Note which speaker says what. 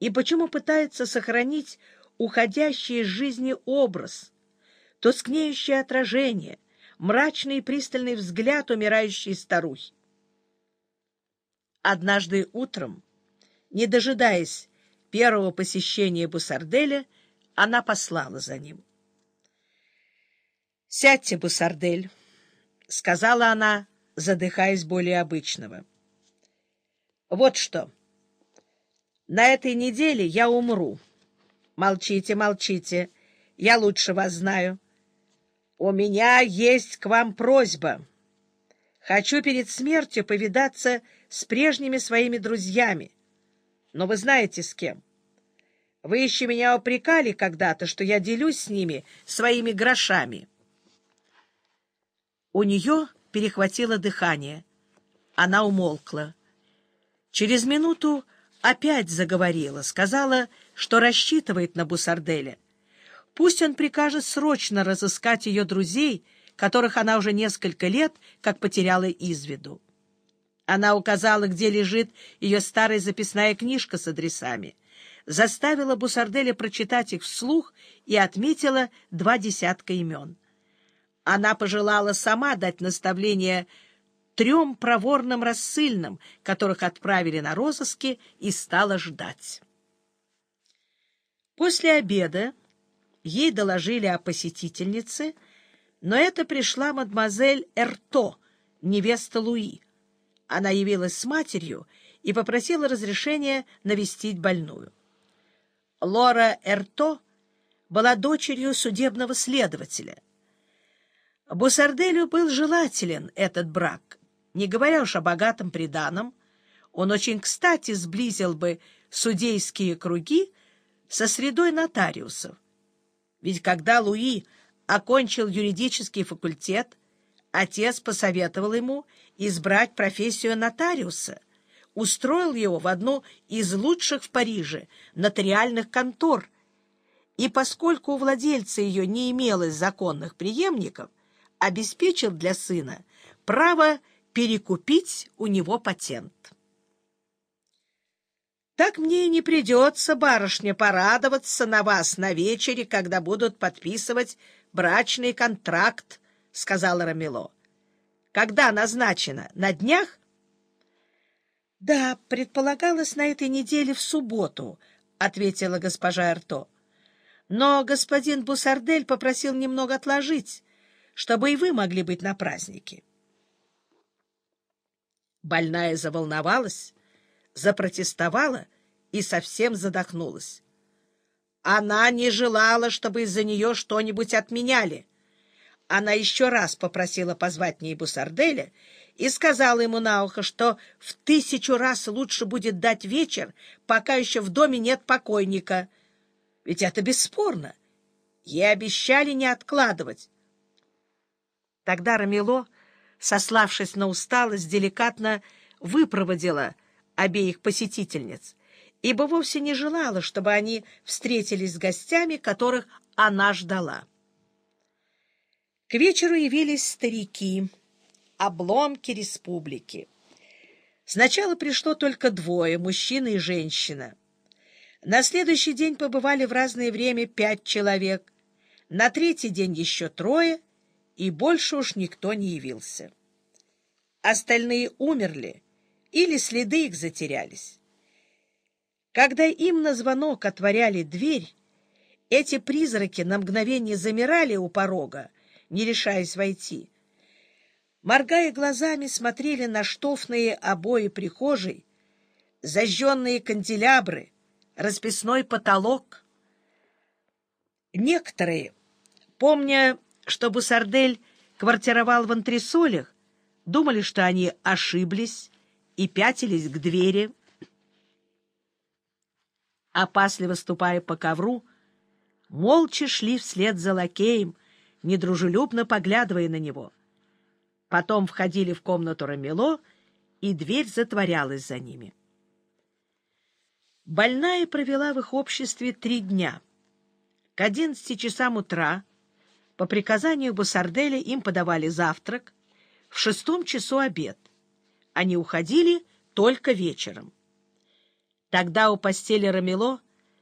Speaker 1: и почему пытается сохранить уходящий из жизни образ, тускнеющее отражение, мрачный и пристальный взгляд умирающей старухи. Однажды утром, не дожидаясь первого посещения Бусарделя, она послала за ним. «Сядьте, Бусардель», — сказала она, задыхаясь более обычного. «Вот что. На этой неделе я умру. Молчите, молчите. Я лучше вас знаю. У меня есть к вам просьба. Хочу перед смертью повидаться с прежними своими друзьями. Но вы знаете, с кем. Вы еще меня упрекали когда-то, что я делюсь с ними своими грошами». У нее перехватило дыхание. Она умолкла. Через минуту опять заговорила, сказала, что рассчитывает на Бусарделя. Пусть он прикажет срочно разыскать ее друзей, которых она уже несколько лет как потеряла из виду. Она указала, где лежит ее старая записная книжка с адресами, заставила Бусарделя прочитать их вслух и отметила два десятка имен. Она пожелала сама дать наставление трем проворным рассыльным, которых отправили на розыски, и стала ждать. После обеда ей доложили о посетительнице, но это пришла мадемуазель Эрто, невеста Луи. Она явилась с матерью и попросила разрешения навестить больную. Лора Эрто была дочерью судебного следователя. Бусарделю был желателен этот брак, не говоря уж о богатом приданом. Он очень кстати сблизил бы судейские круги со средой нотариусов. Ведь когда Луи окончил юридический факультет, отец посоветовал ему избрать профессию нотариуса, устроил его в одну из лучших в Париже нотариальных контор, и поскольку у владельца ее не имелось законных преемников, обеспечил для сына право перекупить у него патент. «Так мне и не придется, барышня, порадоваться на вас на вечере, когда будут подписывать брачный контракт», — сказала Рамило. «Когда назначено? На днях?» «Да, предполагалось на этой неделе в субботу», — ответила госпожа Эрто. «Но господин Бусардель попросил немного отложить чтобы и вы могли быть на празднике. Больная заволновалась, запротестовала и совсем задохнулась. Она не желала, чтобы из-за нее что-нибудь отменяли. Она еще раз попросила позвать ней Бусарделя и сказала ему на ухо, что в тысячу раз лучше будет дать вечер, пока еще в доме нет покойника. Ведь это бесспорно. Ей обещали не откладывать. Тогда Рамило, сославшись на усталость, деликатно выпроводила обеих посетительниц, ибо вовсе не желала, чтобы они встретились с гостями, которых она ждала. К вечеру явились старики, обломки республики. Сначала пришло только двое, мужчина и женщина. На следующий день побывали в разное время пять человек, на третий день еще трое, и больше уж никто не явился. Остальные умерли или следы их затерялись. Когда им на звонок отворяли дверь, эти призраки на мгновение замирали у порога, не решаясь войти. Моргая глазами, смотрели на штофные обои прихожей, зажженные канделябры, расписной потолок. Некоторые, помня что Бусардель квартировал в антресолях, думали, что они ошиблись и пятились к двери. Опасливо ступая по ковру, молча шли вслед за лакеем, недружелюбно поглядывая на него. Потом входили в комнату Рамело, и дверь затворялась за ними. Больная провела в их обществе три дня. К одиннадцати часам утра по приказанию Бусарделя им подавали завтрак, в шестом часу обед. Они уходили только вечером. Тогда у постели Рамело